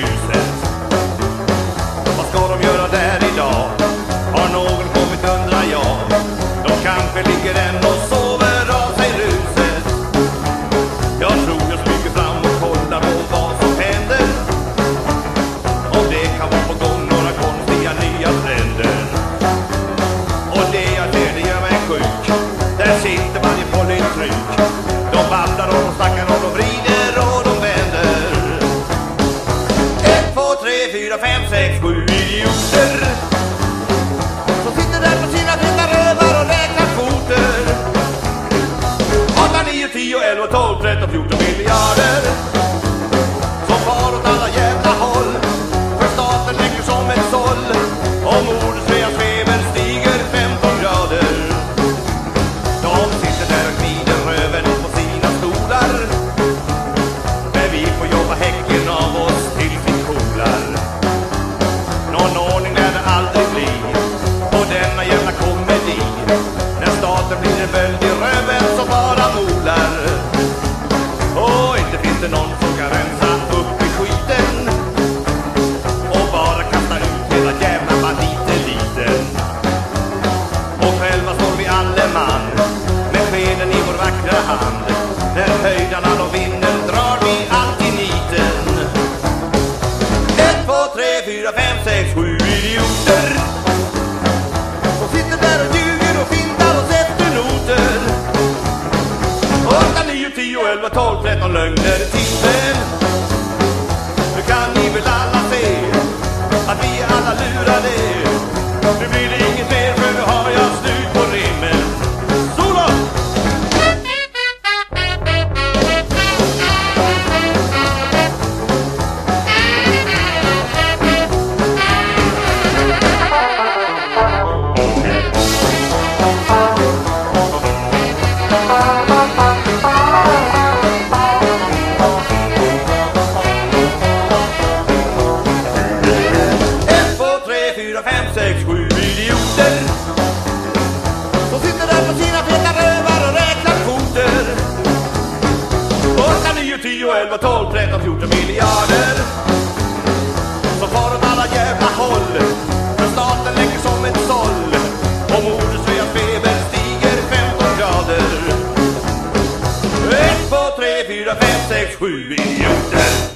news. Fyra, fem, sex, sju idioter. Som sitter där på sina feta rövar och räknar kvoter 8, 9, 10, 11, 12, 13, 14 miljarder. bli på denna jävla komedi När staten blir en böld i röven som bara molar Och inte finns det någon som kan rensa upp i skiten. Och bara kasta ut hela jävla banditeliten Och själva står vi alle man med skeden i vår vackra hand. När höjdarna de vinner drar vi allt i niten. 1, 2, 3, 4, 5, 6, 7 11, 12, 13 lögner i timmen. Nu kan ni väl alla se att vi alla lurade. Nu blir det tio, elva, tolv, tretton, fjorton miljarder. Som far åt alla jävla håll. För staten läcker som ett såll. Och mordet Sveas feber stiger 15 grader. Ett, två, tre, fyra, fem, sex, sju idioter